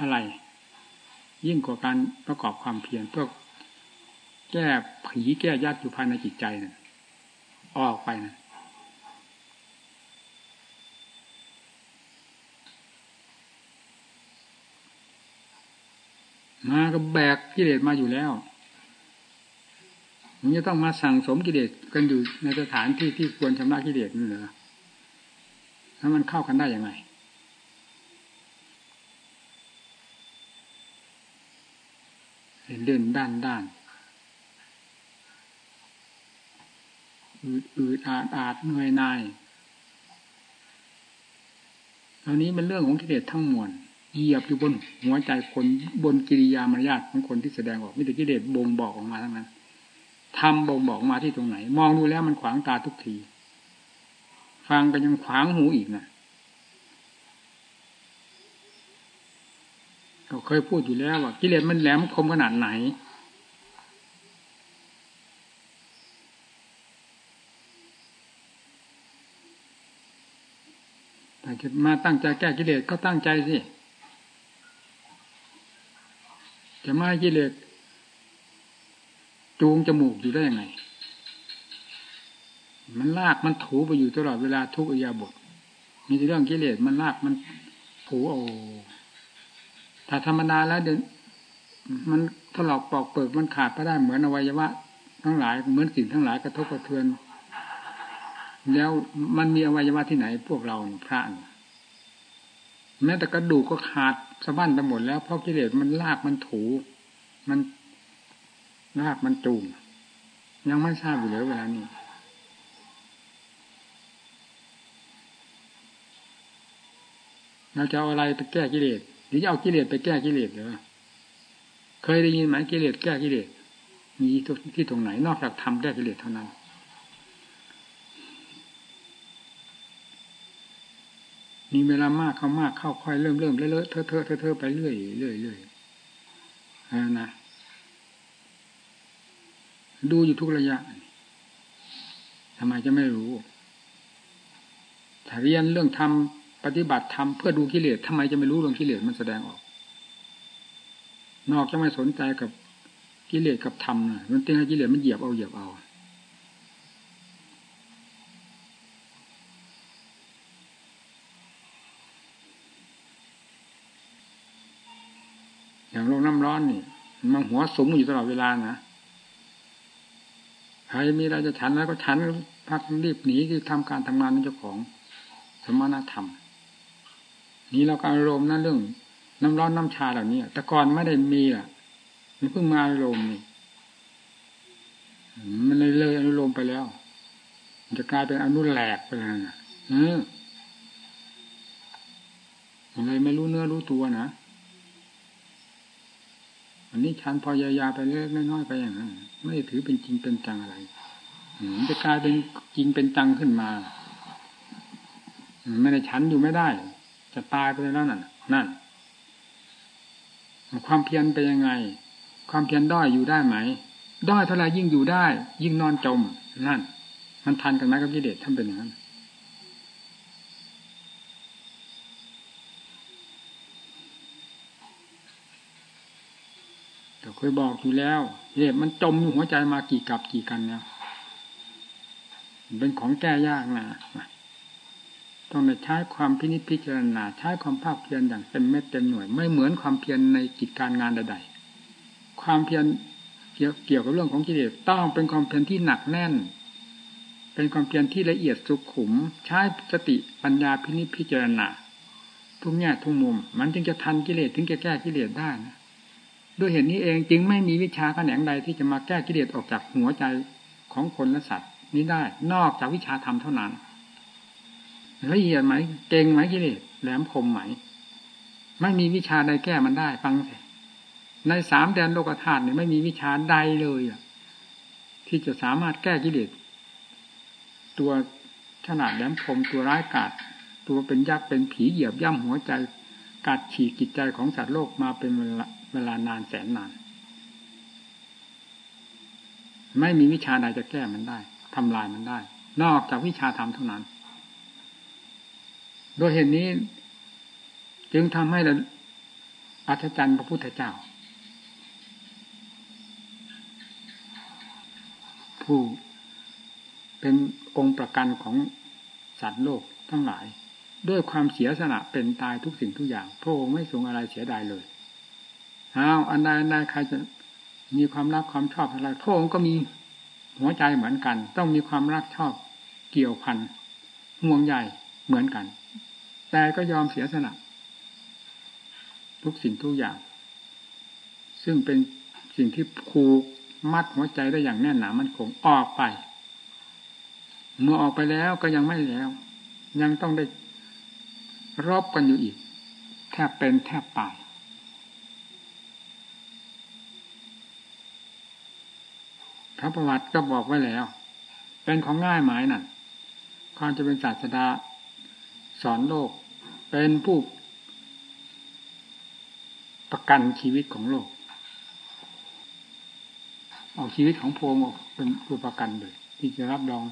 อะไร ยิ่งกว่าการประกอบความเพียรเพื่อแก้ผีแก้ยัดอยู่ภายในจิตใจนะ่ะออกไปนะมาก็แบกกิเลสมาอยู่แล้วมันจะต้องมาสั่งสมกิเลสกันอยู่ในสถานที่ที่ควรชำระกิเลสนี่เหรอถ้ามันเข้ากันได้ยังไง เดินด้านด้านอืดอืดอาดอาดเหนื่อยนายเหล่านี้เป็นเรื่องของกิเลสทั้งมวลเหยียบอยู่บนหัวใจคนบนกิริยามารยาทของคนที่แสดงออกมิแต่กิเลสบ่งบอกออกมาทั้งนั้นทำบ่งบอกมาที่ตรงไหน มองดูแล้วมันขวางตาทุกที ฟังก็ยังขวางหูอีกนะ เคยพูดอยู่แล้วว่ากิเลสมันแหลมคมขนาดไหน แต่มาตั้งใจแก้กิเลสก็ตั้งใจสิ จะมากิเลสจูงจมูกอยู่ได้ยังไง มันลากมันถูไปอยู่ตลอดเวลาทุกอิยาบทมีเรื่องกิเลสมันลากมันถูโอ ถ้าธรรมดาแล้วเดินมันถลอกปอกเปิกมันขาดไปได้เหมือนอวัยวะ ทั้งหลายเหมือนสิ่งทั้งหลายกระทบกระเทือน แล้วมันมีอวัยวะที่ไหนพวกเราพระแม้แต่กระดูกก็ขาดสะบั้นไปหมดแล้วเพราะกิเลสมันลากมันถูมันลากมันจูงยังไม่ทราบอยู่เลยเวลานี้เราจะเอาอะไรไปแก้กิเลส หรือจะเอากิเลสไปแก้กิเลสหรือเคยได้ยินไหมกิเลสแก้กิเลสมีที่ตรงไหนนอกจากทำแก้กิเลสเท่านั้น มีเวลามากเข้ามากเข้าค่อยเริ่มเริ่มเลอะเทอะเทอะเทอะไปเรื่อยเรื่อยเรื่อยนะดูอยู่ทุกระยะทำไมจะไม่รู้ถ้าเรียนเรื่องทำ ปฏิบัติทำเพื่อดูกิเลสทำไมจะไม่รู้เรื่องกิเลสมันแสดงออก นอกจะไม่สนใจกับกิเลสกับธรรมนะมันเติงให้กิเลสมันเหยียบเอาเหยียบเอาอย่างโรงน้ำร้อนนี่มันหัวสมอยู่ตลอดเวลานะใครมีอะไรจะฉันแล้วก็ฉันพักรีบหนีคือทำการทำงานของเจ้าของสมณธรรม นี้เราก็อารมณ์นั่นเรื่อง น้ำร้อนน้ำชาเหล่านี้แต่ก่อนไม่ได้มีอะ มันเพิ่งมาอารมณ์นี่มันเลยเลยอารมณ์ไปแล้วมันจะกลายเป็นอนุแหลกไปแล้วนะเออมันเลยไม่รู้เนื้อรู้ตัวนะอันนี้ฉันพอยายาไปเล็กน้อยไปอย่างนั้นไม่ถือเป็นจริงเป็นจังอะไรมันจะกลายเป็นจริงเป็นจังขึ้นมาไม่ได้ฉันอยู่ไม่ได้ จะตายไปแล้วนั่นนั่น ความเพียรเป็นยังไง ความเพียรด้อยอยู่ได้ไหม ด้อยเท่าไรยิ่งอยู่ได้ ยิ่งนอนจม นั่น มันทันกันไหมกับกิเลสท่านเป็นอย่างนั้นแต่เคยบอกอยู่แล้วเหตุมันจมอยู่หัวใจมากี่กับกี่กันแล้วเป็นของแก้ยากนะ ต้องใช้ความพินิจพิจารณาใช้ความภาคเพียรอย่างเต็มเม็ดเต็มหน่วย ไม่เหมือนความเพียรในกิจการงานใดๆความเพียรเกี่ยวกับเรื่องของกิเลสต้องเป็นความเพียรที่หนักแน่น เป็นความเพียรที่ละเอียดสุขุม ใช้สติปัญญาพินิจพิจารณาทุกแง่ทุกมุม มันจึงจะทันกิเลสถึงจะแก้กิเลสได้นะด้วยเหตุนี้เองจึงไม่มีวิชาแขนงใดที่จะมาแก้กิเลสออกจากหัวใจของคนและสัตว์นี้ได้ นอกจากวิชาธรรมเท่านั้น ละเอียดไหมเก่งไหมกิเลสแหลมคมไหม ไม่มีวิชาใดแก้มันได้ ฟังสิในสามแดนโลกธาตุเนี่ยไม่มีวิชาใดเลยอะ ที่จะสามารถแก้กิเลสตัวขนาดแหลมคมตัวร้ายกาจตัวเป็นยักษ์เป็นผีเหยียบย่ำหัวใจกัดฉีกจิตใจของสัตว์โลกมาเป็นเวลาเวลานานแสนนาน ไม่มีวิชาใดจะแก้มันได้ทำลายมันได้ นอกจากวิชาธรรมเท่านั้น โดยเหตุนนี้ จึงทำให้เราอัศจรรย์พระพุทธเจ้า ผู้เป็นองค์ประกันของสัตว์โลกทั้งหลาย ด้วยความเสียสละเป็นตายทุกสิ่งทุกอย่าง พระองค์ไม่ทรงอะไรเสียดายเลยอ้าวอันใดอันใดใครจะมีความรักความชอบอะไรพระองค์ก็มีหัวใจเหมือนกัน ต้องมีความรักชอบเกี่ยวพันห่วงใยเหมือนกัน แต่ก็ยอมเสียสละทุกสิ่งทุกอย่าง ซึ่งเป็นสิ่งที่ผูกมัดหัวใจได้อย่างแน่นหนามันคงออกไป เมื่อออกไปแล้วก็ยังไม่แล้ว ยังต้องได้รบกันอยู่อีก แทบเป็นแทบตายพระประวัติก็บอกไว้แล้ว เป็นของง่ายหมายนั่นความจะเป็นศาสดา สอนโลก เป็นผู้ประกันชีวิตของโลก เอาชีวิตของพงอเป็นผู้ประกันเลย ที่จะรับรอง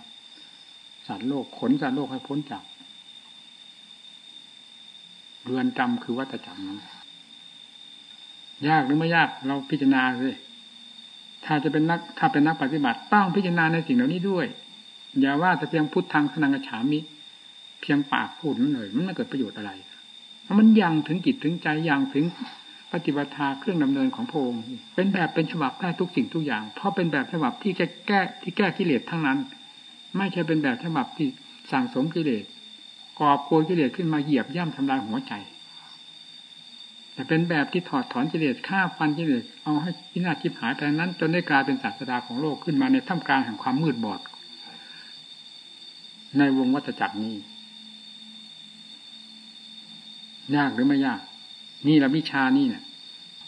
สัตว์โลกขนสัตว์โลกให้พ้นจากเรือนจำคือวัฏจักรนั้นยากหรือไม่ยากเราพิจารณาเลยถ้าจะเป็นนักถ้าเป็นนักปฏิบัติต้องพิจารณาในสิ่งเหล่านี้ด้วย อย่าว่าแต่เพียงพุทธังสนังกฉามิ เพียงปากพูดนั่นเลยมันไม่เกิดประโยชน์อะไรมันยังถึงจิตถึงใจยังถึงปฏิบัติเครื่องดำเนินของพระองค์เป็นแบบเป็นฉบับได้ทุกสิ่งทุกอย่าง เพราะเป็นแบบฉบับที่แก้แก้ที่แก้กิเลสทั้งนั้น ไม่ใช่เป็นแบบฉบับที่สั่งสมกิเลสกอบโกยกิเลสขึ้นมาเหยียบย่ำทำลายหัวใจ แต่เป็นแบบที่ถอดถอนกิเลสฆ่าฟันกิเลสเอาให้พินาศทิพหายไปนั้น จนได้กลายเป็นศาสดาของโลกขึ้นมาในท่ามกลางแห่งความมืดบอด ในวงวัฏจักรนี้ ยากหรือไม่ยาก นี่ละวิชานี่เนี่ย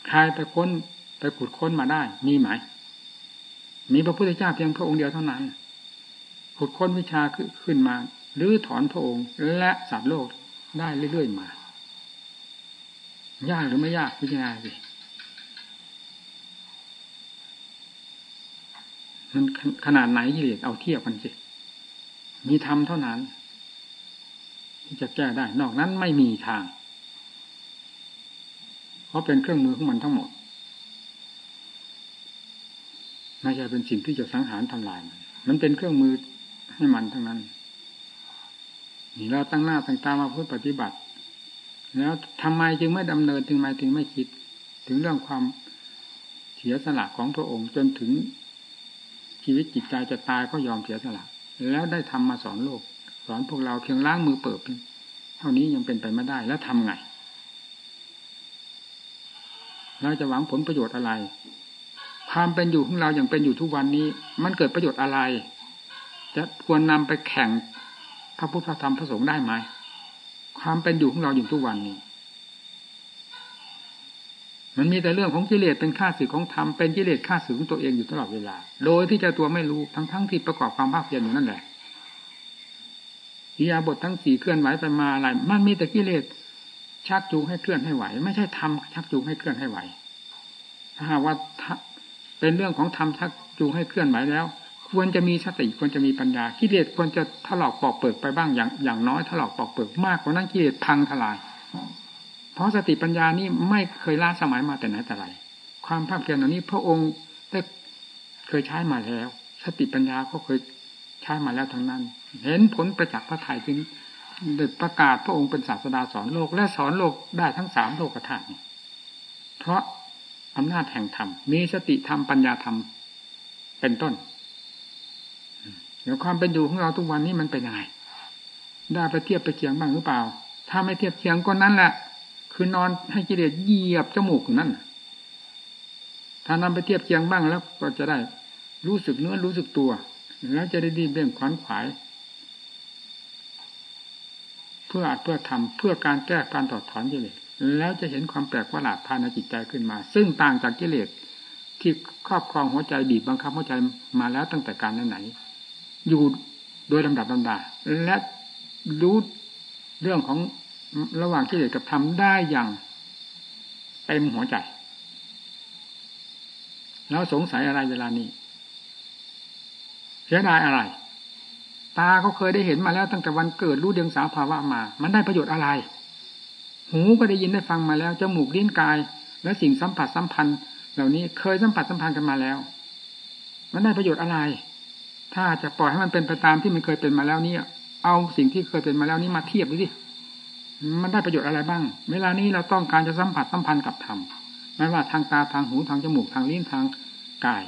ใครไปค้นไปขุดค้นมาได้ มีไหม มีพระพุทธเจ้าเพียงพระองค์เดียวเท่านั้นขุดค้นวิชาขึ้นมาหรือถอนพระองค์ และสัตว์โลกได้เรื่อยๆมา ยากหรือไม่ยากพิจารณาสิมันขนาดไหนกิเลสเอาเทียบกันสิมีธรรมเท่านั้น ที่จะแก้ได้ นอกนั้นไม่มีทาง เพราะเป็นเครื่องมือของมันทั้งหมดไม่ใช่เป็นสิ่งที่จะสังหารทำลายมันมันเป็นเครื่องมือให้มันทั้งนั้นนี่เราตั้งหน้าตั้งตามาพูดปฏิบัติ แล้วทำไมจึงไม่ดำเนินถึงไมถึงไม่คิด ถึงเรื่องความเสียสละของพระองค์จนถึงชีวิตจิตใจจะตายก็ยอมเสียสละ แล้วได้ทำมาสอนโลก สอนพวกเราเพียงล้างมือเปิดเท่านี้ยังเป็นไปไม่ได้แล้วทำไง เราจะหวังผลประโยชน์อะไร ความเป็นอยู่ของเราอย่างเป็นอยู่ทุกวันนี้ มันเกิดประโยชน์อะไร จะควรนำไปแข่งพระพุทธธรรมพระสงฆ์ได้ไหมความเป็นอยู่ของเราอยู่ทุกวันนี้ มันมีแต่เรื่องของกิเลสเป็นข้าศึกของธรรมเป็นกิเลสข้าศึกของตัวเองอยู่ตลอดเวลา โดยที่เจ้าตัวไม่รู้ทั้งทั้งที่ประกอบความภาคเพียรอยู่นั่นแหละอิยาบททั้งสี่เคลื่อนไหวไปมาอะไรมันมีแต่กิเลส ชักจูงให้เคลื่อนให้ไหว ไม่ใช่ธรรมชักจูงให้เคลื่อนให้ไหวถ้าหากว่าเป็นเรื่องของธรรมชักจูงให้เคลื่อนไหวแล้ว ควรจะมีสติควรจะมีปัญญากิเลสควรจะถลอกปอกเปิกไปบ้างอย่างอย่างน้อยถลอกปอกเปิกมากกว่านั้นกิเลสพังทลาย เพราะสติปัญญานี่ไม่เคยล้าสมัยมาแต่ไหนแต่ไรความภาคเพียรเหล่านี้พระองค์ได้เคยใช้มาแล้ว สติปัญญาก็เคยใช้มาแล้วทั้งนั้น เห็นผลประจักษ์พระไถ่จึง ประกาศพระองค์เป็นศาสดาสอนโลก และสอนโลกได้ทั้งสามโลกธาตุเพราะอำนาจแห่งธรรมมีสติธรรมปัญญาธรรมเป็นต้นเดี๋ยวความเป็นอยู่ของเราทุกวันนี้มันเป็นยังไงได้ไปเทียบไปเคียงบ้างหรือเปล่า ถ้าไม่เทียบเคียงก็นั่นแหละ คือนอนให้กิเลสเหยียบจมูกนั่นถ้านำไปเทียบเคียงบ้างแล้วก็จะได้รู้สึกเนื้อรู้สึกตัว แล้วจะได้ดีเบ่งขวัญขวาย เพื่ออาจเพื่อทำเพื่อการแก้การถอดถอนกิเลสแล้วจะเห็นความแปลกประหลาดภายในจิตใจขึ้นมา ซึ่งต่างจากกิเลสที่ครอบครองหัวใจบีบบังคับหัวใจมาแล้วตั้งแต่การไหนอยู่โดยลำดับลำดาและรู้เรื่องของระหว่างที่เด็กกับทำได้อย่างเต็มหัวใจ แล้วสงสัยอะไรเวลานี้เสียดายอะไร ตาเขาเคยได้เห็นมาแล้วตั้งแต่วันเกิดรู้เดียงสาภาวะมา มันได้ประโยชน์อะไร หูก็ได้ยินได้ฟังมาแล้วจมูกลิ้นกาย และสิ่งสัมผัสสัมพันธ์ เหล่านี้เคยสัมผัสสัมพันธ์กันมาแล้ว มันได้ประโยชน์อะไร ถ้าจะปล่อยให้มันเป็นไปตามที่มันเคยเป็นมาแล้วนี่เอาสิ่งที่เคยเป็นมาแล้วนี้มาเทียบดูสิมันได้ประโยชน์อะไรบ้าง เวลานี้เราต้องการจะสัมผัสสัมพันธ์กับธรรมไม่ว่าทางตาทางหูทางจมูกทางลิ้นทางกาย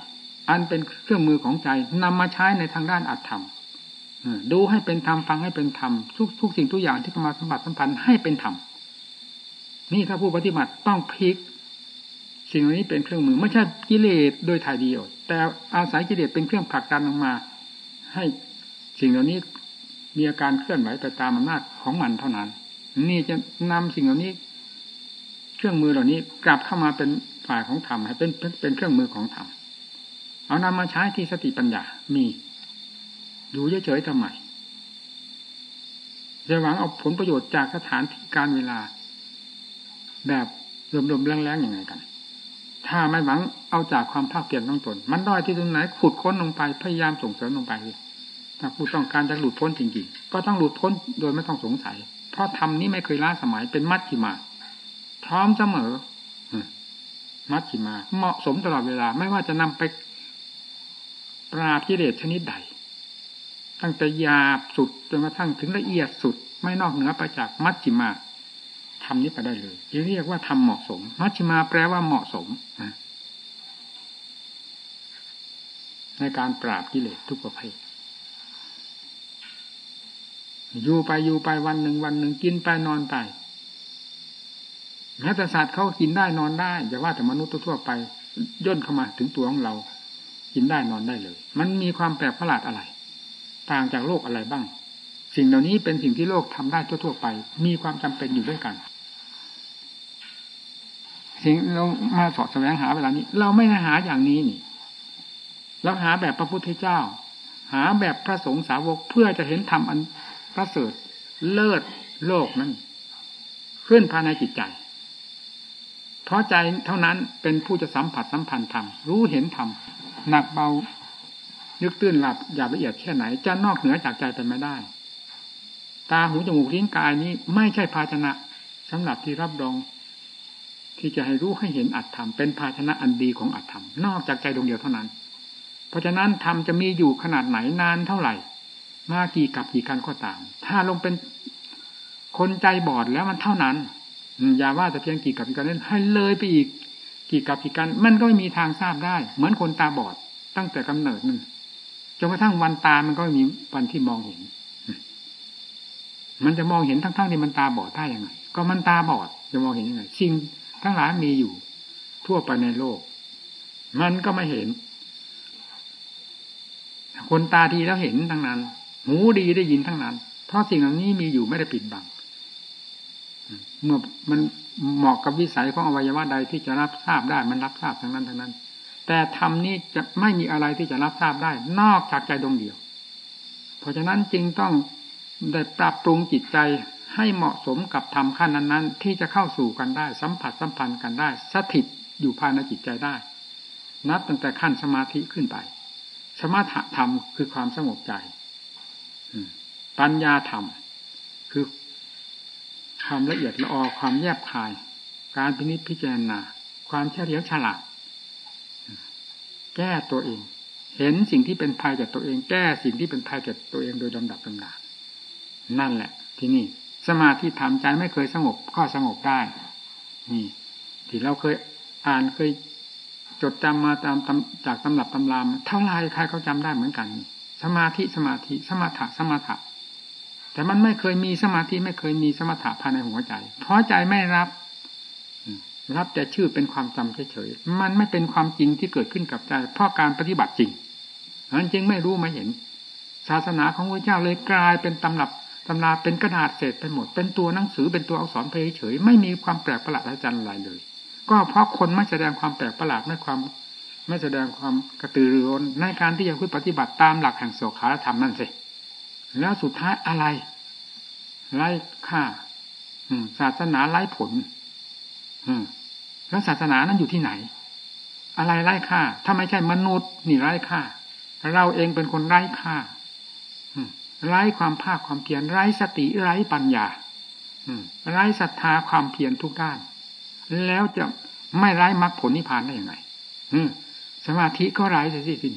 อันเป็นเครื่องมือของใจนำมาใช้ในทางด้านอัตธรรม ดูให้เป็นธรรมฟังให้เป็นธรรมทุกทุกสิ่งทุกอย่างที่เข้ามาสัมผัสสัมพันธ์ให้เป็นธรรมนี่ถ้าผู้ปฏิบัติต้องพลิก สิ่งเหล่านี้เป็นเครื่องมือไม่ใช่กิเลสโดยถ่ายเดียว แต่อาศัยกิเลสเป็นเครื่องผลักดันออกมา ให้สิ่งเหล่านี้มีอาการเคลื่อนไหวไปตามอำนาจของมันเท่านั้น นี่จะนำสิ่งเหล่านี้ เครื่องมือเหล่านี้กลับเข้ามาเป็นฝ่ายของธรรมให้เป็นเป็นเครื่องมือของธรรมเอานำมาใช้ที่สติปัญญามี อยู่เฉยๆทำไมจะหวังเอาผลประโยชน์จากสถานที่การเวลา แบบรวมๆแรงๆอย่างไงกัน ถ้าไม่หวังเอาจากความภาคเปลี่ยนต้องตน มันด้อยที่ตรงไหนขุดค้นลงไปพยายามส่งเสริมลงไปถ้าผู้ต้องการจะหลุดพ้นจริงๆ ก็ต้องหลุดพ้นโดยไม่ต้องสงสัย เพราะธรรมนี้ไม่เคยล้าสมัยเป็นมัชชิมา พร้อมเสมอมัชชิมา เหมาะสมตลอดเวลาไม่ว่าจะนำไปปราบกิเลสชนิดใด ตั้งแต่หยาบสุดจนกระทั่งถึงละเอียดสุด ไม่นอกเหนือไปจากมัชชิมาทำนี้ไปได้เลยเรียกว่าทำเหมาะสม มัชชิมาแปลว่าเหมาะสมในการปราบกิเลสทุกประเภทอยู่ไปอยู่ไปวันหนึ่งวันหนึ่งกินไปนอนไปแม้แต่สัตว์เขากินได้นอนได้อย่าว่าแต่มนุษย์ทั่วไปย่นเข้ามาถึงตัวของเรา กินได้นอนได้เลย มันมีความแปลกประหลาดอะไร ต่างจากโลกอะไรบ้าง สิ่งเหล่านี้เป็นสิ่งที่โลกทำได้ทั่ว ๆ ไป มีความจำเป็นอยู่ด้วยกัน สิ่งเรามาสอดแสวงหาเวลานี้ เราไม่ได้หาอย่างนี้นี่เราหาแบบพระพุทธเจ้า หาแบบพระสงฆ์สาวกเพื่อจะเห็นธรรมอันประเสริฐเลิศโลกนั้นขึ้นภายในจิตใจ เพราะใจเท่านั้นเป็นผู้จะสัมผัสสัมพันธ์ธรรมรู้เห็นธรรมหนักเบา นึกตื้นหลับอย่าละเอียดแค่ไหน จะนอกเหนือจากใจไปไม่ได้ ตาหูจมูกลิ้นกายนี้ ไม่ใช่ภาชนะสำหรับที่รับรอง ที่จะให้รู้ให้เห็นอัตธรรมเป็นภาชนะอันดีของอัตธรรมนอกจากใจดวงเดียวเท่านั้น เพราะฉะนั้นธรรมจะมีอยู่ขนาดไหนนานเท่าไหร่ มากี่กับกี่กันก็ตาม ถ้าลงเป็นคนใจบอดแล้วมันเท่านั้นอย่าว่าแต่เพียงกี่กับกี่กันนั้นให้เลยไปอีกกี่กับกี่กัน มันก็ไม่มีทางทราบได้ เหมือนคนตาบอดตั้งแต่กำเนิดนั่น จนกระทั่งวันตามันก็มีวันที่มองเห็น มันจะมองเห็นทั้งๆที่มันตาบอดได้ยังไง ก็มันตาบอดจะมองเห็นยังไงสิ่งทั้งหลายมีอยู่ ทั่วไปในโลก มันก็ไม่เห็น คนตาดีแล้วเห็นทั้งนั้น หูดีได้ยินทั้งนั้น เพราะสิ่งเหล่านี้มีอยู่ไม่ได้ปิดบัง เมื่อมันเหมาะกับวิสัยของอวัยวะใดที่จะรับทราบได้ มันรับทราบทั้งนั้นทั้งนั้น แต่ธรรมนี้จะไม่มีอะไรที่จะรับทราบได้ นอกจากใจดวงเดียว เพราะฉะนั้นจึงต้องได้ปรับปรุงจิตใจให้เหมาะสมกับธรรมขั้นนั้น ๆ ที่จะเข้าสู่กันได้ สัมผัสสัมพันธ์กันได้ สถิตอยู่ภายในจิตใจได้ นับตั้งแต่ขั้นสมาธิขึ้นไป สมาธิธรรมคือความสงบใจปัญญาธรรม คือความละเอียดละออความแยบคาย การพินิจพิจารณา ความเฉลียวฉลาด แก้ตัวเอง เห็นสิ่งที่เป็นภัยแก่ตัวเอง แก้สิ่งที่เป็นภัยแก่ตัวเองโดยลำดับลำดานั่นแหละ ที่นี่สมาธิทำใจไม่เคยสงบก็สงบได้ นี่ ที่เราเคยอ่านเคยจดจำมาตามจากตำรับตำรามเท่าไรใครเขาจำได้เหมือนกัน สมาธิสมาธิสมาถะสมาถะแต่มันไม่เคยมีสมาธิไม่เคยมีสมาถะภายในหัวใจ เพราะใจไม่รับ รับแต่ชื่อเป็นความจำเฉยๆมันไม่เป็นความจริงที่เกิดขึ้นกับใจเพราะการปฏิบัติจริงนั้นจึงไม่รู้ไม่เห็น ศาสนาของพระเจ้าเลยกลายเป็นตำรับตำราเป็นกระดาษเศษไปหมด เป็นตัวหนังสือเป็นตัวอักษรเพเฉยไม่มีความแปลกประหลาดอาจารย์อะไรเลย ก็เพราะคนไม่แสดงความแปลกประหลาดไม่ความไม่แสดงความกระตือรือร้นในการที่จะพึ่งปฏิบัติตามหลักแห่งโสขาธรรมนั่นสิแล้วสุดท้ายอะไรไร้ค่าศาสนาไร้ผล แล้วศาสนานั้นอยู่ที่ไหน อะไรไร้ค่า ถ้าไม่ใช่มนุษย์ นี่ไร้ค่า เราเองเป็นคนไร้ค่าไร้ความภาคความเพียรไร้สติไร้ปัญญาไร้ศรัทธาความเพียรทุกด้าน แล้วจะไม่ไร้มรรคผลนิพพานได้ยังไงสมาธิก็ไร้สิสิ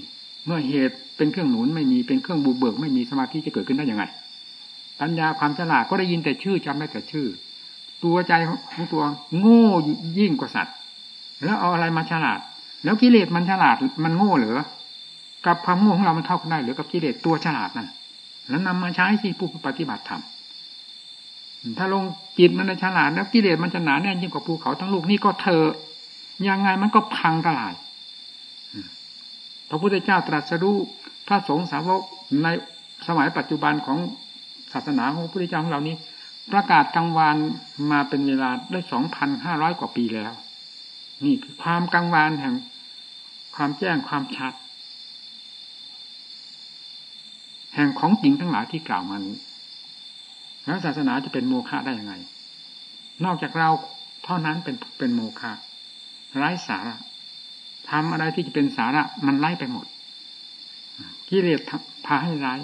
เมื่อเหตุเป็นเครื่องหนุนไม่มีเป็นเครื่องบูเบิก ไม่มีสมาธิจะเกิดขึ้นได้ยังไง ปัญญาความฉลาดก็ได้ยินแต่ชื่อจำได้แต่ชื่อ ตัวใจของตัว โง่ยิ่งกว่าสัตว์ แล้วเอาอะไรมาฉลาด แล้วกิเลสมันฉลาดมันโง่เหรือกับความโง่ของเรามันเท่ากันได้หรือกับกิเลสตัวฉลาดนั่นแล้วนำมาใช้สิผู้ปฏิบัติธรรมถ้าลงจิตมันฉลาดแล้วกิเลสมันจะหนาแน่นยิ่งกว่าภูเขาทั้งลูกนี่ก็เธอยังไงมันก็พังทลายพระพุทธเจ้าตรัสรู้พระสงฆ์สาวกในสมัยปัจจุบันของศาสนาของพระพุทธเจ้าของเรานี้ ประกาศกลางวานมาเป็นเวลาได้สองพันห้าร้อยกว่าปีแล้ว นี่คือความกลางวานแห่ง ความแจ้งความชัด แห่งของจริงทั้งหลายที่กล่าวมานี้แล้วศาสนาจะเป็นโมฆะได้ยังไง นอกจากเราเท่านั้นเป็นเป็นโมฆะไร้สาระทำอะไรที่จะเป็นสาระมันไล่ไปหมดกิเลสพาให้ไร้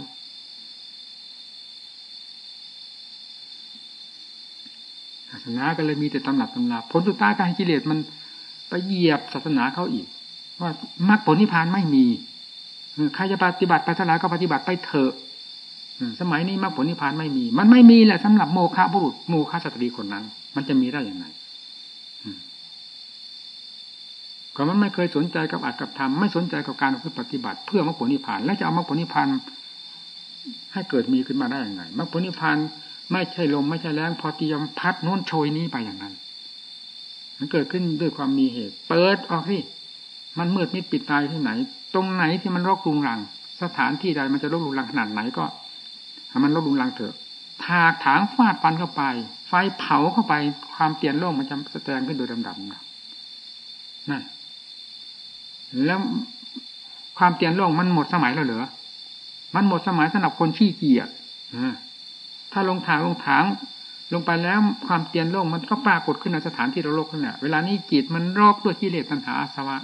ศาสนาก็เลยมีแต่ตำหนักตำนาผลสุดท้ายการกิเลสมันไปเหยียบศาสนาเขาอีก ว่ามรรคผลนิพพานไม่มีใครจะปฏิบัติไปเท่าไรก็ปฏิบัติไปเถอะสมัยนี้มรรคผลนิพพานไม่มี มันไม่มีแหละสำหรับโมฆะบุรุษโมฆะสตรีคนนั้น มันจะมีได้อย่างไรก็มันไม่เคยสนใจกับอัดกับทำไม่สนใจกับการปฏิบัติ เพื่อมรรคผลนิพพาน แล้วจะเอามรรคผลนิพพานให้เกิดมีขึ้นมาได้อย่างไรมรรคผลนิพพาน ไม่ใช่ลมไม่ใช่แรงพอเตรียมพัดโน้นโชยนี้ไปอย่างนั้น มันเกิดขึ้นด้วยความมีเหตุ เปิดออกที่มันมืดมิดปิดตายที่ไหน ตรงไหนที่มันรกรุงรัง สถานที่ใดมันจะรกรุงรังขนาดไหนก็ให้มันรกรุงรังเถอะถากถางฟาดฟันเข้าไป ไฟเผาเข้าไปความเปลี่ยนโลกมันจะแสดงขึ้นโดยลำดับนั่นแล้วความเปลี่ยนโลกมันหมดสมัยแล้วเหรอมันหมดสมัยสำหรับคนขี้เกียจ ถ้าลงถางลงถางลงไปแล้วความเปลี่ยนโลกมันก็ปรากฏขึ้นในสถานที่เราโลกนั่นแหละเวลานี้จิตมันโรคด้วยกิเลสตัณหาอาสวะ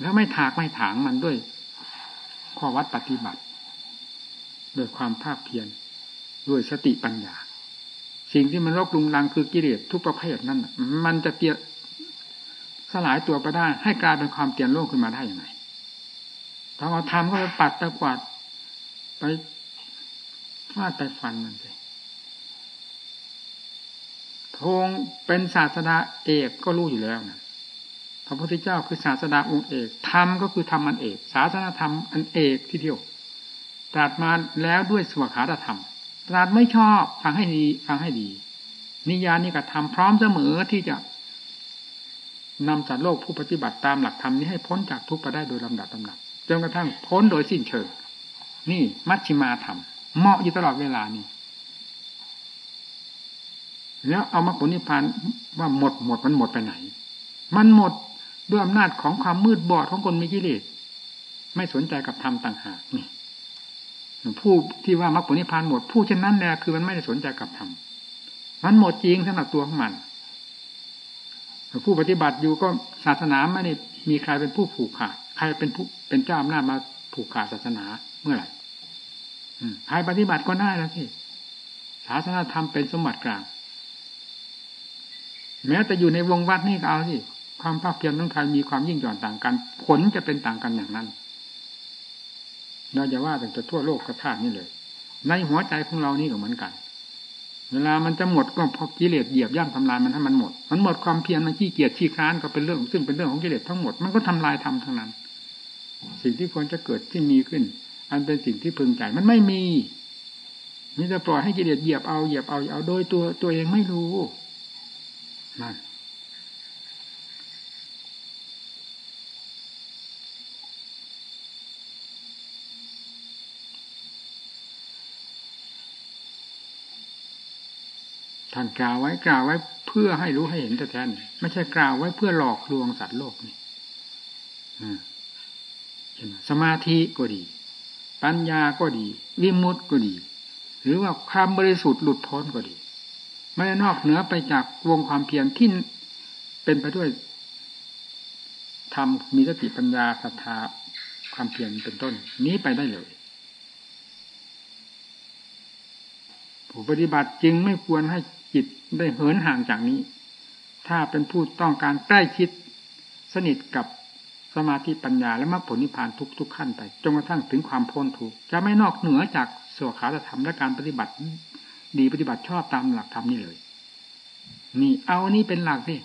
แล้วไม่ถากไม่ถางมันด้วยข้อวัดปฏิบัติด้วยความภาคเพียรด้วยสติปัญญา สิ่งที่มันรบลุงรังคือกิเลสทุกประเภทนั้นมันจะเตียสลายตัวไปได้ ให้กลายเป็นความเตียนโลกขึ้นมาได้อยังไงถ้าเราทำก็ไปปัดตะกวาดไป ฟาดไปฟันมันสิพงเป็นศาสดาเอกก็รู้อยู่แล้วนะพระพุทธเจ้าคือศาสดาองค์เอกธรรมก็คือธรรมอันเอกศาสนาธรรมอันเอกที่เดียวตรัสมาแล้วด้วยสวขาตธรรมตรัสไม่ชอบฟังให้ดีฟังให้ดี นิยานิกธรรมพร้อมเสมอที่จะนำสัตว์โลกผู้ปฏิบัติตามหลักธรรมนี้ให้พ้นจากทุกข์ไปได้โดยลำดับลำดับจนกระทั่งพ้นโดยสิ้นเชิง นี่มัชชิมาธรรม เหมาะอยู่ตลอดเวลานี่แล้วเอามาผลนิพพานว่าหมดหมดมันหมดไปไหน มันหมดด้วยอำนาจของความมืดบอดของคนมีกิเลสไม่สนใจกับธรรมต่างหากนี่ผู้ที่ว่ามรรคผลนิพพานหมดผู้เช่นนั้นแหละคือมันไม่ได้สนใจกับธรรมมันหมดจริงสำหรับตัวของมันผู้ปฏิบัติอยู่ก็ศาสนาไม่ได้มีใครเป็นผู้ผูกขาดใครเป็นผู้เป็นเจ้าอำนาจมาผูกขาดศาสนาเมื่อไหร่ ใครปฏิบัติก็ได้แล้วที่ศาสนาธรรมเป็นสมบัติกลาง แม้แต่อยู่ในวงวัดนี่ก็เอาสิความภาคเพียรของใครมีความยิ่งหย่อนต่างกัน ผลจะเป็นต่างกันอย่างนั้น เราจะว่าแต่จะทั่วโลกกระทานี่เลย ในหัวใจของเรานี่ก็เหมือนกัน เวลามันจะหมดก็พอกิเลสเหยียบย่ำทำลายมันให้มันหมด มันหมดความเพียรมันขี้เกียจขี้คร้านก็เป็นเรื่อง ซึ่งเป็นเรื่องของกิเลสทั้งหมดมันก็ทำลายทำทั้งนั้น สิ่งที่ควรจะเกิดที่มีขึ้น อันเป็นสิ่งที่พึงใจมันไม่มีนี่จะปล่อยให้กิเลสเหยียบเอาเหยียบเอาเอาโดยตัวตัวเองไม่รู้นั่นท่านกล่าวไว้กล่าวไว้เพื่อให้รู้ให้เห็นแต่แท้ไม่ใช่กล่าวไว้เพื่อหลอกลวงสัตว์โลกนี่สมาธิก็ดี ปัญญาก็ดี วิมุตติก็ดี หรือว่าความบริสุทธิ์หลุดพ้นก็ดี ไม่นอกเหนือไปจากวงความเพียรที่เป็นไปด้วยทำมีสติปัญญาศรัทธาความเพียรเป็นต้น นี้ไปได้เลยผู้ปฏิบัติจึงไม่ควรให้จิตได้เหินห่างจากนี้ ถ้าเป็นผู้ต้องการใกล้ชิดสนิทกับ สมาธิปัญญาและมรรคผลนิพพานทุกทุกขั้นไปจนกระทั่งถึงความพ้นทุกจะไม่นอกเหนือจากสวขาธรรมและการปฏิบัติ ดีปฏิบัติชอบตามหลักธรรมนี่เลย นี่เอาอันนี้เป็นหลักดิ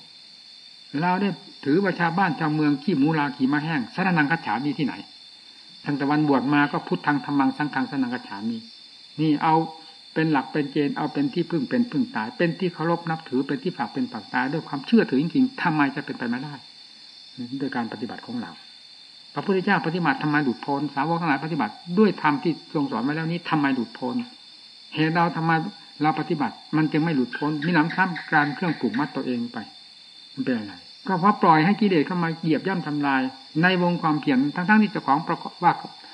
เราได้ถือว่าชาบ้านชาวเมืองขี้มูลาขี้มาแห้งสรนังคัจฉามีที่ไหนทางตะวันบวชมาก็พุทธังธรรมังสังฆังสนังคัจฉามี นี่เอาเป็นหลักเป็นเกณฑ์เอาเป็นที่พึ่งเป็นพึ่งตาย เป็นที่เคารพนับถือเป็นที่ฝากเป็นฝากตายด้วยความเชื่อถือจริงๆทำไมจะเป็นไปไม่ได้ โดยการปฏิบัติของเราพระพุทธเจ้าปฏิบัติทำไมดุดพ้นสาวกทั้งหลายปฏิบัติด้วยธรรมที่ทรงสอนไว้แล้วนี้ทำไมดุดพ้นเหตุเราทำไมเราปฏิบัติ มันจึงไม่หลุดพ้นมีน้ำซ้ำการเครื่องปลูกมัดตัวเองไป มันเป็นอะไรก็เพราะปล่อยให้กิเลสเข้ามาเหยียบย่ำทำลาย ในวงความเพียรทั้งๆที่เจ้าของประกอบว่า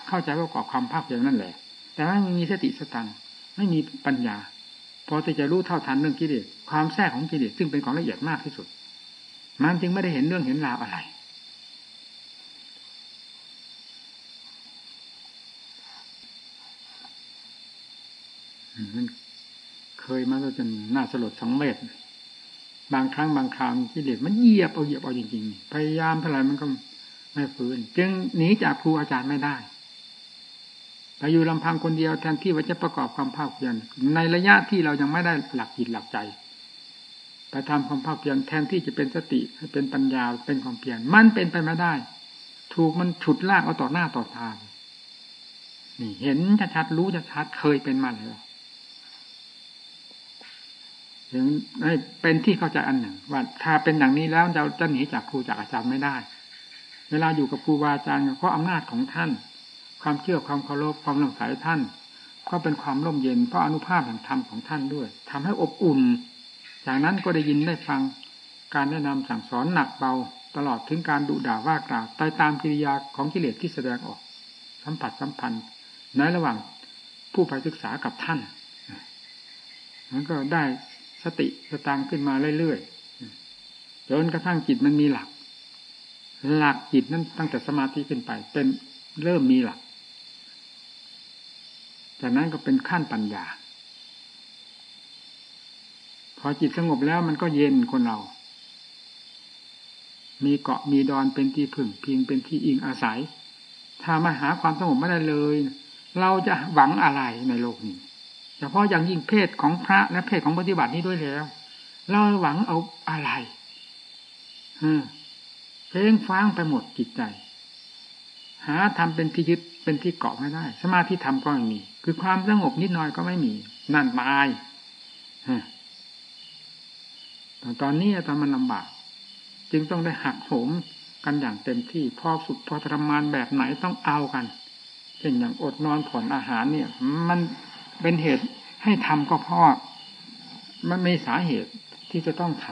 เข้าใจประกอบความภาคเพียรนั่นแหละ แต่ไม่มีสติสตังไม่มีปัญญาพอที่จะรู้เท่าทันเรื่องกิเลสความแทรกของกิเลสซึ่งเป็นของละเอียดมากที่สุด มันจึงไม่ได้เห็นเรื่องเห็นราวอะไร มันเคยมาจนน่าสลดสังเวชบางครั้งบางคราวกิเลสมันเหยียบเอาเหยียบเอาจริงๆ พยายามเท่าไหร่มันก็ไม่ฟื้นจึงหนีจากครูอาจารย์ไม่ได้ไปอยู่ลำพังคนเดียวแทนที่ว่าจะประกอบความภาคเพียรในระยะที่เรายังไม่ได้หลักจิตหลักใจไปทำความภาคเพียรแทนที่จะเป็นสติเป็นปัญญาเป็นความเพียรมันเป็นไปไม่ได้ ถูกมันฉุดลากเอาต่อหน้าต่อตานี่เห็นชัดๆรู้ชัดๆเคยเป็นมาแล้ว ถึงเป็นที่เข้าใจอันหนึ่ง ว่าถ้าเป็นอย่างนี้แล้วเราจะหนีจากครูจากอาจารย์ไม่ได้ เวลาอยู่กับครูบาอาจารย์เพราะอำนาจของท่าน ความเชื่อความเคารพความหลงสายท่าน ก็เป็นความร่มเย็นเพราะอนุภาพแห่งธรรมของท่านด้วยทำให้อบอุ่น จากนั้นก็ได้ยินได้ฟังการแนะนำสั่งสอนหนักเบา ตลอดถึงการดุด่าว่ากล่าวไปตามกิริยาของกิเลสที่แสดงออก สัมผัสสัมพันธ์ในระหว่างผู้ไปศึกษากับท่านมันก็ได้ สติสตางขึ้นมาเรื่อยๆจนกระทั่งจิตมันมีหลัก หลักจิตนั้นตั้งแต่สมาธิขึ้นไป เป็นเริ่มมีหลัก จากนั้นก็เป็นขั้นปัญญา พอจิตสงบแล้วมันก็เย็นคนเรา มีเกาะมีดอนเป็นที่พึ่งพิงเป็นที่อิงอาศัย ถ้ามาหาความสงบไม่ได้เลย เราจะหวังอะไรในโลกนี้ เฉพาะอย่างยิ่งเพศของพระและเพศของปฏิบัตินี้ด้วยแล้ว เราหวังเอาอะไรเพลงฟ้างไปหมดจิตใจ หาทำเป็นที่ยึดเป็นที่เกาะไม่ได้ สมาธิธรรมก็ไม่มี คือความสงบนิดหน่อยก็ไม่มี นั่นตายตอนนี้ตอนมันลำบาก จึงต้องได้หักโหมกันอย่างเต็มที่พอสุดพอทรมานแบบไหนต้องเอากันเช่นอย่างอดนอนผ่อนอาหารเนี่ย มัน เป็นเหตุให้ทำก็เพราะมันไม่สาเหตุที่จะต้องท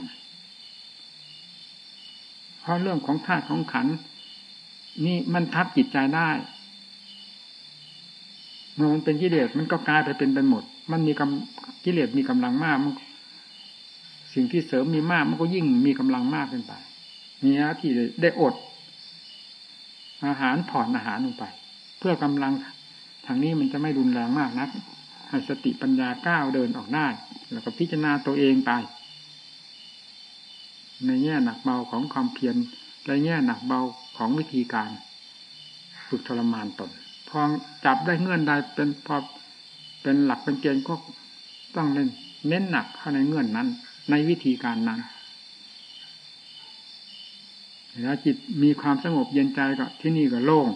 ำเพราะเรื่องของธาตุของขัน นี่มันทับจิตใจได้ เมื่อมันเป็นกิเลสมันก็กลายไปเป็นไปหมด มันมีกำกิเลสมีกำลังมากมันสิ่งที่เสริมมีมากมันก็ยิ่งมีกำลังมากขึ้นไปนี่นะที่ได้อด อาหารผ่อนอาหารลงไป เพื่อกำลังทางนี้มันจะไม่รุนแรงมากนัก ให้สติปัญญาก้าวเดินออกได้แล้วก็พิจารณาตัวเองไป ในแง่หนักเบาของความเพียรและแง่หนักเบาของวิธีการฝึกทรมานตนพอจับได้เงื่อนใดเป็นพอเป็นหลักเป็นเกณฑ์ก็ต้องเน้นเน้นหนักเข้าในเงื่อนนั้น ในวิธีการนั้นแล้วจิตมีความสงบเย็นใจก็ที่นี่ก็โล่ง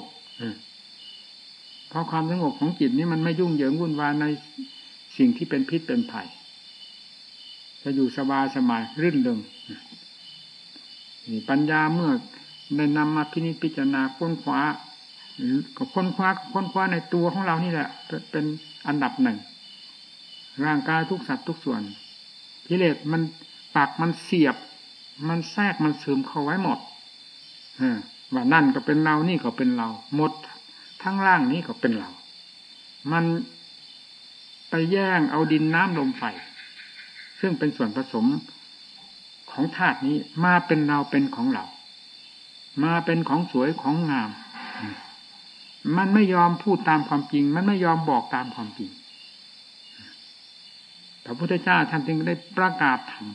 เพราะความสงบของจิตนี้มันไม่ยุ่งเหยิงวุ่นวายในสิ่งที่เป็นพิษเป็นภัยจะอยู่สบายสบายรื่นเริงปัญญาเมื่อได้นำมาพินิจพิจารณาค้นคว้าก็ค้นคว้าค้นคว้าในตัวของเรานี่แหละ เป็นอันดับหนึ่ง ร่างกายทุกสัตว์ทุกส่วนกิเลสมันปักมันเสียบ มันแทรกมันซึมเข้าไว้หมดว่านั่นก็เป็นเรานี่ก็เป็นเรา หมด ทั้งร่างนี้ก็เป็นเรา มันไปแย่งเอาดินน้ำลมไฟ ซึ่งเป็นส่วนผสมของธาตุนี้มาเป็นเราเป็นของเรา มาเป็นของสวยของงาม มันไม่ยอมพูดตามความจริง มันไม่ยอมบอกตามความจริงพระพุทธเจ้าท่านจึงได้ประกาศธรรม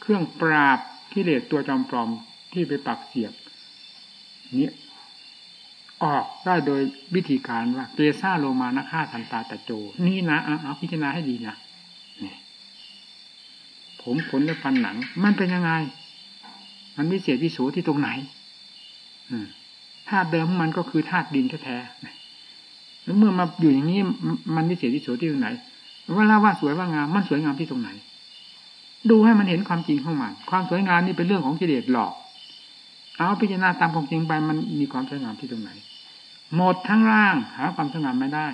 เครื่องปราบกิเลสตัวจอมปลอมที่ไปปักเสียบนี้ ออกได้โดยวิธีการว่าเกซาโลมานะฆ่าทันตาตะโจ นี่นะเอาพิจารณาให้ดีนะผมขนและฟันหนัง มันเป็นยังไง มันวิเศษวิโสที่ตรงไหนธาตุเดิมมันก็คือธาตุดินแท้ๆแล้วเมื่อมาอยู่อย่างนี้ มันวิเศษวิโสที่ตรงไหนเวลาว่าสวยว่างามมันสวยงามที่ตรงไหน ดูให้มันเห็นความจริงของมันความสวยงามนี่เป็นเรื่องของกิเลสหลอก เอาพิจารณาตามความจริงไปมันมีความสวยงามที่ตรงไหน หมดทั้งร่าง หาความสงามไม่ได้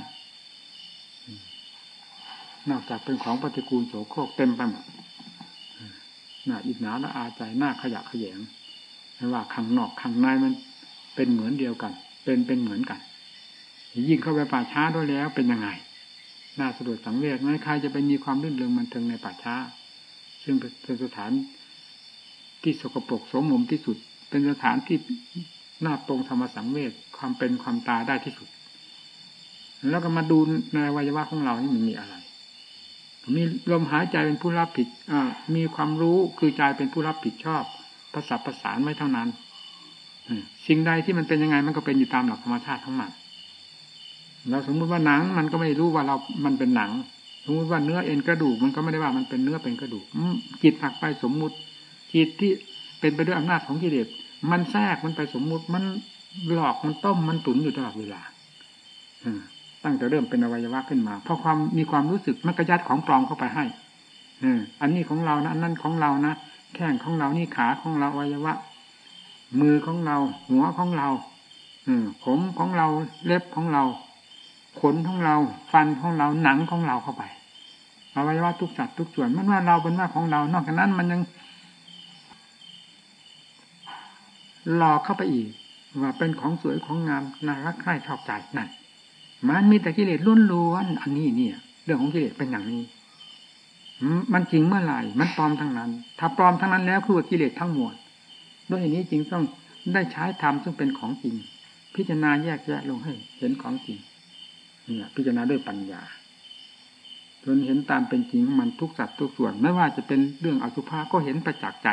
นอกจากเป็นของปฏิกูลโสโครกเต็มไปหมดน้าอิจฉาและอาใจหน้าขยะขยงไม่ว่าข้างนอกข้างในมันเป็นเหมือนเดียวกัน เป็นเป็นเหมือนกัน ยิ่งเข้าไปป่าช้าด้วยแล้วเป็นยังไง น่าสะดุดสังเวชไม่ใครจะไปมีความรื่นเริงมันเทิงในป่าช้า ซึ่งเป็นสถานที่สกปรกโสมมที่สุด เป็นสถานที่ น่าตรงธรรมสังเวชความเป็นความตายได้ที่สุด แล้วก็มาดูในวัยวะของเรานี่มันมีอะไร มีลมหายใจเป็นผู้รับผิดมีความรู้คือใจเป็นผู้รับผิดชอบประสับประสานไว้เท่านั้นสิ่งใดที่มันเป็นยังไงมันก็เป็นอยู่ตามหลักธรรมชาติทั้งมันเราสมมุติว่าหนังมันก็ไม่รู้ว่าเรา มันเป็นหนัง สมมุติว่าเนื้อเอ็นกระดูกมันก็ไม่ได้ว่ามันเป็นเนื้อเป็นกระดูกจิตผักไปสมมุติจิตที่เป็นไปด้วยอำนาจของกิเลส มันแทรกมันไปสมมุติมันหลอกมันต้มมันตุนอยู่ตลอดเวลาตั้งแต่เริ่มเป็นอวัยวะขึ้นมาเพราะความมีความรู้สึกมันกระยัดของปลอมเข้าไปให้อันนี้ของเรานะอันนั้นของเรานะแข้งของเรานี่ขาของเราอวัยวะ มือของเรา หัวของเราผมของเราเล็บของเรา ขนของเรา ฟันของเราหนังของเราเข้าไปอวัยวะทุกสัตว์ทุกส่วนมันว่าเราเป็นว่าของเรา นอกจากนั้นมันยัง หลอกเข้าไปอีก ว่าเป็นของสวยของงามน่ารักใคร่ชอบใจนั่นมันมีแต่กิเลสล้วนๆอันนี้เนี่ย เรื่องของกิเลสเป็นอย่างนี้มันจริงเมื่อไหร่ มันปลอมทั้งนั้น ถ้าปลอมทั้งนั้นแล้วคือกิเลสทั้งหมดด้วยอย่างนี้จริงต้องได้ใช้ธรรมซึ่งเป็นของจริง พิจารณาแยกแยะลงให้ เห็นของจริง เนี่ย พิจารณาด้วยปัญญาจนเห็นตามเป็นจริงมันทุกสัตว์ทุกส่วน ไม่ว่าจะเป็นเรื่องอสุภะก็เห็นประจักษ์ใจ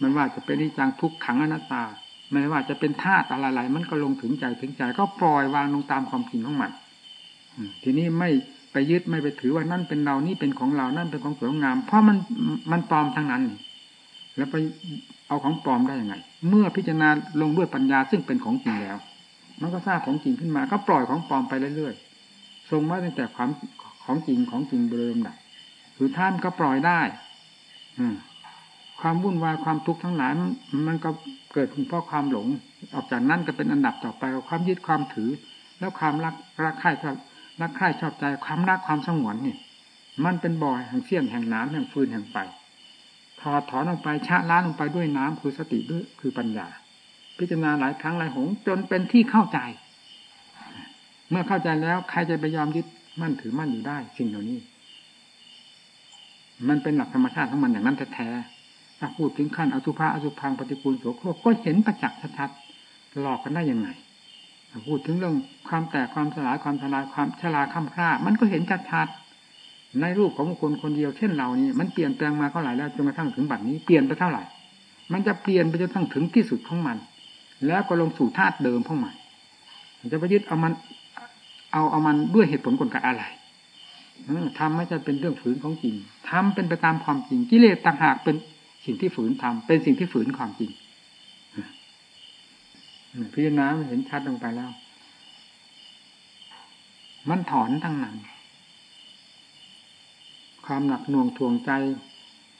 ไม่ว่าจะเป็นนิจังทุกขังอนัตตา ไม่ว่าจะเป็นธาตุอะไรๆมันก็ลงถึงใจถึงใจ ก็ปล่อยวางลงตามความจริงของมันทีนี้ไม่ไปยึดไม่ไปถือว่านั่นเป็นเรานี่เป็นของเรานั่นเป็นของสวยงาม เพราะมันมันปลอมทั้งนั้น แล้วไปเอาของปลอมได้ยังไง เมื่อพิจารณาลงด้วยปัญญาซึ่งเป็นของจริงแล้ว มันก็ทราบของจริงขึ้นมา ก็ปล่อยของปลอมไปเรื่อยๆทรงมาตั้งแต่ความของจริงของจริงเดิมดับคือท่านก็ปล่อยได้ อื ความวุ่นวายความทุกข์ทั้งหลายมันก็เกิดเพราะความหลง ออกจากนั้นก็เป็นอันดับต่อไปความยึดความถือ แล้วความรักรักใคร่ชอบรักใคร่ชอบใจความรักความสงวนนี่มันเป็นบ่อยแห่งเสี้ยนแห่งน้ำแห่งฟืนแห่งไฟถอดถอนออกไปชะล้างลงไปด้วยน้ำคือสติด้วยคือปัญญา พิจารณาหลายครั้งหลายหงจนเป็นที่เข้าใจ เมื่อเข้าใจแล้วใครจะไปยอมยึดมั่นถือมั่นอยู่ได้ สิ่งเหล่านี้ มันเป็นหลักธรรมชาติของมันอย่างนั้นแท้ ถ้าพูดถึงขั้นอสุภะอสุพังปฏิกูลโสโครกก็เห็นประจักษ์ชัดๆหลอกกันได้ยังไงถ้าพูดถึงเรื่องความแตกความสลายความทลายความชราค่ำค่ามันก็เห็นชัดๆในรูปของคนคนเดียวเช่นเรานี่มันเปลี่ยนแปลงมาเท่าไหร่แล้วจนกระทั่งถึงบัดนี้เปลี่ยนไปเท่าไหร่ มันจะเปลี่ยนไปจนกระทั้งถึงที่สุดของมัน แล้วก็ลงสู่ธาตุเดิมของมันจะไปยึดเอามัน เอาเอามันด้วยเหตุผลกลไกอะไรทำไม่ใช่เป็นเรื่องฝืนของจริงทำเป็นไปตามความจริงกิเลสต่างหากเป็น สิ่งที่ฝืนทำเป็นสิ่งที่ฝืนความจริงพิจารณาเห็นชัดลงไปแล้ว มันถอนทั้งนั้น ความหนักหน่วงทวงใจ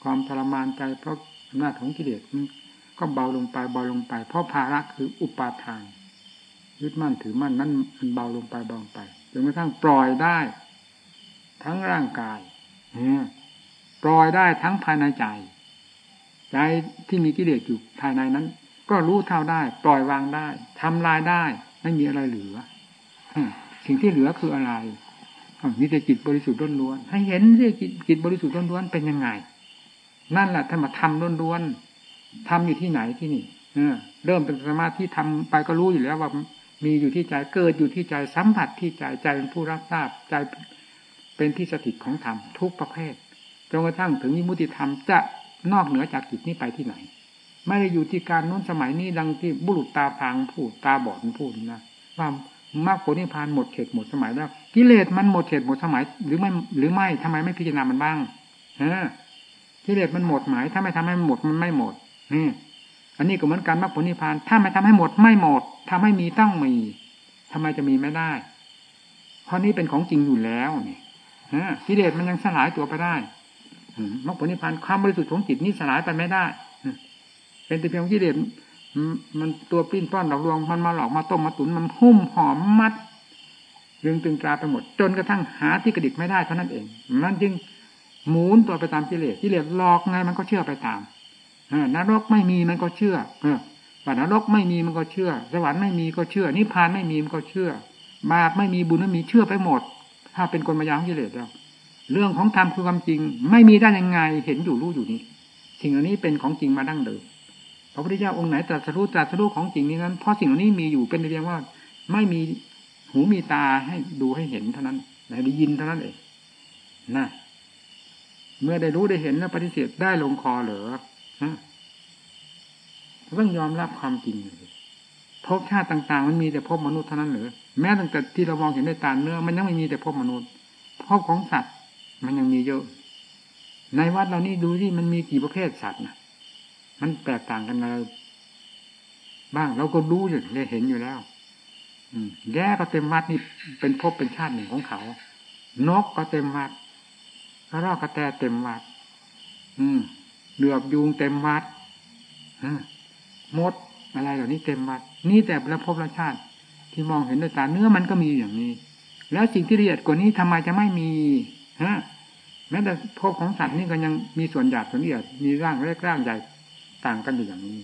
ความทรมานใจ เพราะอำนาจของกิเลสก็เบาลงไปเบาลงไป เพราะภาระคืออุปาทานยึดมั่นถือมั่นนั้นมันเบาลงไปเบาลงไปจนกระทั่งปล่อยได้ ทั้งร่างกายปล่อยได้ทั้งภายในใจ ใจที่มีกิเลสอยู่ภายในนั้น ก็รู้เท่าได้ ปล่อยวางได้ทำลายได้ ไม่มีอะไรเหลือสิ่งที่เหลือคืออะไรมีแต่จิตบริสุทธิ์ล้วนให้เห็นสิจิตบริสุทธิ์ล้วนเป็นยังไง นั่นแหละธรรมธรรมล้วนทำอยู่ที่ไหนที่นี่เออเริ่มเป็นสมาธิทำไปก็รู้อยู่แล้วว่ามีอยู่ที่ใจเกิดอยู่ที่ใจสัมผัสที่ใจใจเป็นผู้รับทราบใจเป็นที่สถิตของธรรมทุกประเภทจนกระทั่งถึงมิมุติธรรมจะ นอกเหนือจากจิตนี้ไปที่ไหน ไม่ได้อยู่ที่การนู้นสมัยนี้ดังที่บุรุษตาพางพูดตาบอดพูดนะว่ามรรคผลนิพพานหมดเขตหมดสมัยแล้ว กิเลสมันหมดเขตหมดสมัย หรือไม่หรือไม่ทำไมไม่พิจารณามันบ้างฮะกิเลสมันหมดหมาย ถ้าไม่ทำให้หมดมันไม่หมดนี่อันนี้ก็เหมือนกันมรรคผลนิพพาน ถ้าไม่ทำให้หมดไม่หมดทำให้มีต้องมีทำไมจะมีไม่ได้เพราะนี้เป็นของจริงอยู่แล้วนี่ฮะกิเลสมันยังสลายตัวไปได้ มรรคผลนิพพานความบริสุทธิ์ของจิตนี้สลายไปไม่ได้เป็นแต่เพียงกิเลสมันตัวปิ้นป้อนหลอกลวงมันมาหลอกมาต้มมาตุนมันหุ้มหอมมัดยึงตึงตราไปหมด จนกระทั่งหาที่กระดิกไม่ได้เท่านั้นเองมันจึงหมุนตัวไปตามกิเลสกิเลสหลอกไงมันก็เชื่อไปตามนรกไม่มีมันก็เชื่อเออว่านรกไม่มีมันก็เชื่อ สวรรค์ไม่มีก็เชื่อ นิพพานไม่มีมันก็เชื่อบาปไม่มีบุญไม่มีเชื่อไปหมด ถ้าเป็นกลมายาของกิเลสแล้ว เรื่องของธรรมคือความจริง ไม่มีได้ยังไงเห็นอยู่รู้อยู่นี่สิ่งเหล่านี้เป็นของจริงมาดั้งเดิมพระพุทธเจ้าองค์ไหนตรัสรู้ตรัสรู้ของจริงนี้นั้นเพราะสิ่งเหล่านี้มีอยู่เป็นเพียงว่า ไม่มีหูมีตาให้ดูให้เห็นเท่านั้นได้ยินเท่านั้นเองนะเมื่อได้รู้ได้เห็นแล้วปฏิเสธได้ลงคอเหรอฮะต้องยอมรับความจริงภพชาติต่าง ๆ มันมีแต่ภพมนุษย์เท่านั้นหรือแม้ตั้งแต่ที่เรามองเห็นด้วยตาเนื้อมันยังไม่มีแต่ภพมนุษย์ภพของสัตว์ มันยังมีเยอะ ในวัดเรานี่ดูที่มันมีกี่ประเภทสัตว์นะมันแตกต่างกันอะไรบ้างเราก็รู้อยู่ได้เห็นอยู่แล้ว อืมแย่ก็เต็มวัดนี่เป็นภพเป็นชาติหนึ่งของเขา นกก็เต็มวัดกระรอกกระแตเต็มวัด อืมเหลือบยุงเต็มวัดมดอะไรเหล่านี้เต็มวัด นี่แต่ละภพละชาติ ที่มองเห็นด้วยตาเนื้อมันก็มีอย่างนี้ แล้วสิ่งที่ละเอียดกว่านี้ทำไมจะไม่มี ฮะแม้แต่ภพของสัตว์นี่ก็ยังมีส่วนหยาบส่วนละเอียดมีร่างเล็กร่างใหญ่ต่างกันอยู่อย่างนี้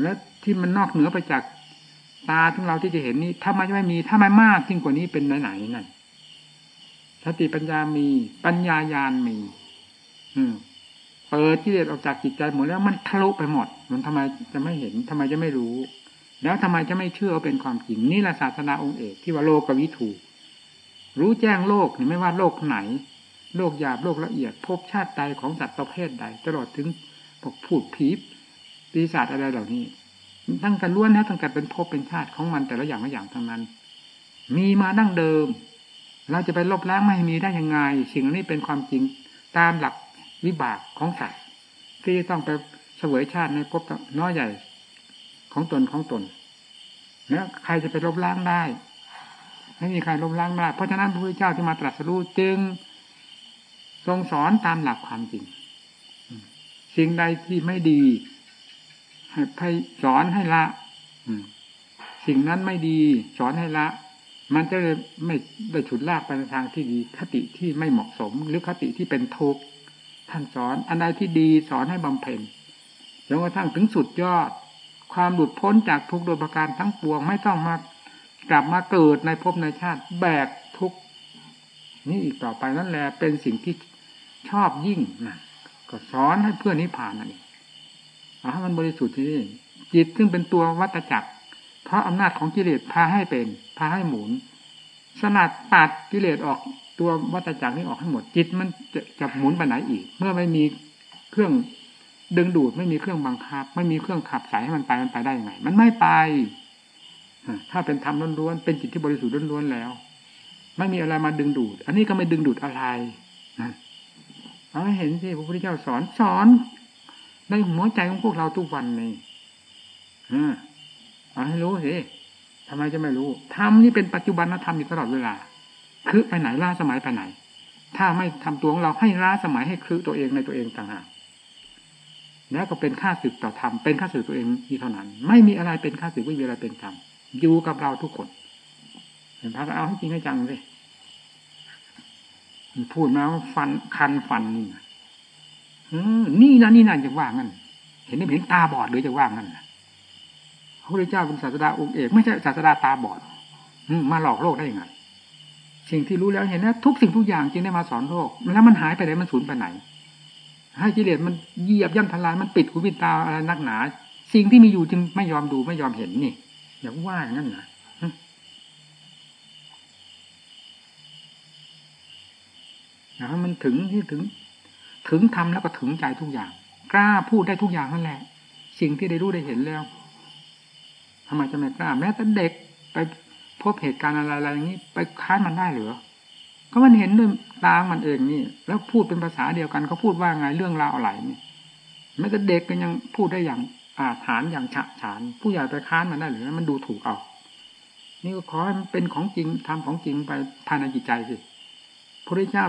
และที่มันนอกเหนือไปจากตาของเราที่จะเห็นนี้ถ้ามันไม่มีถ้ามันมากยิ่งกว่านี้เป็นไหนๆนั่นสติปัญญามี ปัญญายานมี อืมเปิดกิเลสออกจากจิตใจหมดแล้วมันทะลุไปหมด มันทำไมจะไม่เห็นทำไมจะไม่รู้ แล้วทำไมจะไม่เชื่อเป็นความจริงนี่แหละศาสนาองค์เอกที่ว่าโลกวิถู รู้แจ้งโลกนี่ไม่ว่าโลกไหน โลกหยาบโลกละเอียดพบชาติใดของสัตว์ประเภทใด ตลอดถึงพวกพูดผีปีศาจอะไรเหล่านี้ ตั้งแต่ล้วนแล้วตั้งแต่เป็นภพเป็นชาติของมันแต่ละอย่างละอย่างทั้งนั้น มีมาดั้งเดิม เราจะไปลบล้างไม่มีได้ยังไง สิ่งนี้เป็นความจริงตามหลักวิบากของสัตว์ที่ต้องไปเสวยชาติในภพน้อยใหญ่ของตนของตนแล้วใครจะไปลบล้างได้ ไม่มีใครลบล้างได้เพราะฉะนั้นพระพุทธเจ้าที่มาตรัสรู้จึง ทรงสอนตามหลักความจริง สิ่งใดที่ไม่ดีให้สอนให้ละสิ่งนั้นไม่ดี สอนให้ละ มันจะเลยไม่ได้ฉุดลากไปในทางที่ดี คติที่ไม่เหมาะสม หรือคติที่เป็นทุกข์ท่านสอนอันใดที่ดีสอนให้บำเพ็ญจนกระทั่งถึงสุดยอด ความหลุดพ้นจากทุกโดยประการทั้งปวงไม่ต้องมา กลับมาเกิดในภพในชาติแบกทุกนี่อีกต่อไปนั่นแหละเป็นสิ่งที่ชอบยิ่งนะก็สอนให้เพื่อนนิพพานนั่นเองเอาให้มันบริสุทธิ์ที่จิตซึ่งเป็นตัววัตจักร เพราะอำนาจของกิเลสพาให้เป็น พาให้หมุนสนัดตัดกิเลสออกตัววัตจักรนี้ออกให้หมดจิตมันจะจะหมุนไปไหนอีก เมื่อไม่มีเครื่องดึงดูดไม่มีเครื่องบังคับ ไม่มีเครื่องขับสายให้มันไปมันไปได้ยังไง มันไม่ไป ถ้าเป็นธรรมล้วนๆเป็นจิตที่บริสุทธิ์ล้วนๆแล้ว ไม่มีอะไรมาดึงดูด อันนี้ก็ไม่ดึงดูดอะไรนะเอาให้เห็นสิพระพุทธเจ้าสอนสอนในหัวใจของพวกเราทุกวันนี่เอาให้รู้สิทำไมจะไม่รู้ธรรมนี่เป็นปัจจุบันธรรมอยู่ตลอดเวลา คือไปไหนล่าสมัยไปไหน ถ้าไม่ทำตัวของเราให้ล้าสมัยให้คือตัวเองในตัวเองต่างหากแล้วก็เป็นค่าสึกต่อธรรมเป็นค่าสึกตัวเองนี่เท่านั้น ไม่มีอะไรเป็นค่าสึกไม่มีอะไรเป็นธรรม อยู่กับเราทุกคนเห็นพระก็เอาให้จริงให้จังเลยพูดมาว่าฟันคันฟันนี่นี่นะนี่นะจะว่างั้นเห็นไม่เห็นตาบอดหรือจะว่างั้นพระพุทธเจ้าเป็นศาสดาองค์เอกไม่ใช่ศาสดาตาบอดมาหลอกโลกได้ยังไงสิ่งที่รู้แล้วเห็นนะทุกสิ่งทุกอย่างจึงได้มาสอนโลก แล้วมันหายไปไหนมันสูญไปไหน ให้กิเลสมันเหยียบย่ำทลายมันปิดหูปิดตาอะไรนักหนา สิ่งที่มีอยู่จึงไม่ยอมดูไม่ยอมเห็นนี่ อย่าว่าอย่างนั้นนะนะมันถึงที่ถึง ถึงทำแล้วก็ถึงใจทุกอย่าง กล้าพูดได้ทุกอย่างนั่นแหละ สิ่งที่ได้รู้ได้เห็นแล้วทำไมจะไม่กล้า แม้แต่เด็กไปพบเหตุการณ์อะไรๆอย่างนี้ ไปค้านมันได้หรือก็มันเห็นด้วยตามันเองนี่ แล้วพูดเป็นภาษาเดียวกันเขาพูดว่าไงเรื่องราวอะไรนี่แม้แต่เด็กก็ยังพูดได้อย่าง อาถานอย่างฉะฉาน ผู้ใหญ่ไปค้านมันได้หรือมันดูถูกเอานี่ก็ขอให้มันเป็นของจริงทำของจริงไปภายในจิตใจสิพระเจ้า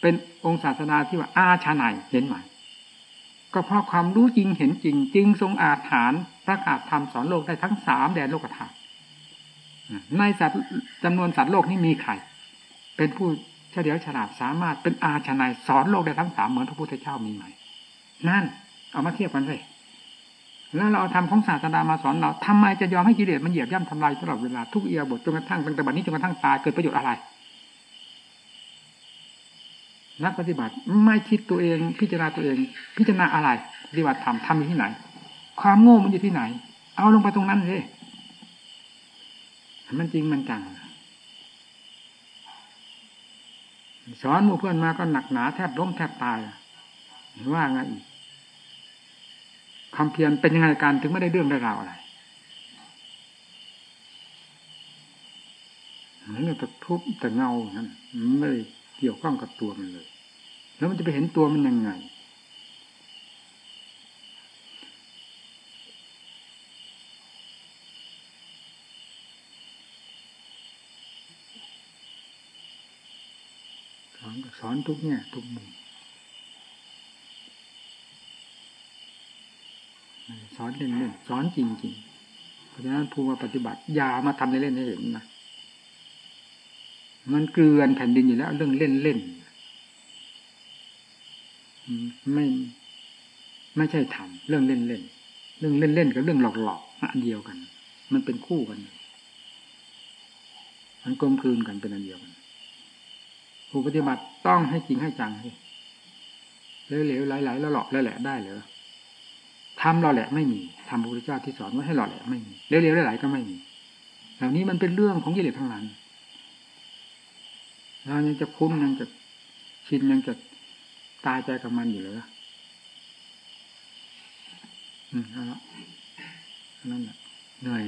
เป็นองค์ศาสนาที่ว่าอาชาไนเห็นไหมก็เพราะความรู้จริงเห็นจริงจริงทรงอาถานประกาศธรรมสอนโลกได้ทั้งสามแดนโลกธาตุในสัตว์จำนวนสัตว์โลกนี้มีใครเป็นผู้เฉลียวฉลาดสามารถเป็นอาชนายสอนโลกได้ทั้งสามเหมือนพระพุทธเจ้ามีไหมนั่น เอามาเทียบกันเลย แล้วเราทำของศาสนามาสอนเราทำไมจะยอมให้กิเลสมันเหยียบย่ำทำลายตลอดเวลาทุกเอียบทจนกระทั่งตั้งแต่บัดนี้จนกระทั่งตายเกิดประโยชน์อะไร นักปฏิบัติไม่คิดตัวเอง พิจารณาตัวเอง พิจารณาอะไรปฏิบัติธรรมทำอยู่ที่ไหน ความโง่มันอยู่ที่ไหน เอาลงไปตรงนั้นเลยมันจริงมันจังสอนหมู่เพื่อนมาก็หนักหนาแทบล้มแทบตายว่าไงอีก คำเพียรเป็นยังไงการถึงไม่ได้เรื่องได้ราวอะไรมันแต่ทุบแต่เงานั้นไม่เกี่ยวข้องกับตัวมันเลย แล้วมันจะไปเห็นตัวมันยังไงอนสอนทุกแง่ทุกมุมส อนเล่นๆสอนจริงๆ เพราะฉะนั้นผู้มาปฏิบัติอย่ามาทำเล่นๆให้เห็นนะมันเกลือนแผ่นดินอยู่แล้ว เรื่องเล่นๆไม่ไม่ใช่ทำเรื่องเล่นเล่นเรื่องเล่นเล่นกับเรื่องหลอกหลอกอันเดียวกัน มันเป็นคู่กัน มันกลมกลืนกันเป็นอันเดียวกันผู้ปฏิบัติต้องให้จริงให้จังเหลวๆไหลๆแล้วหลอกแล้วแหละได้เหรอ ทำหล่อแหละไม่มีทำพระพุทธเจ้าที่สอนว่าให้หล่อแหละไม่มีเร็วๆไหลๆก็ไม่มีเหล่านี้มันเป็นเรื่องของกิเลสทั้งนั้นเรายังจะคุ้นยังจะชินยังจะตายใจกับมันอยู่เลยอืมเอาละนั่นแหละเหนื่อย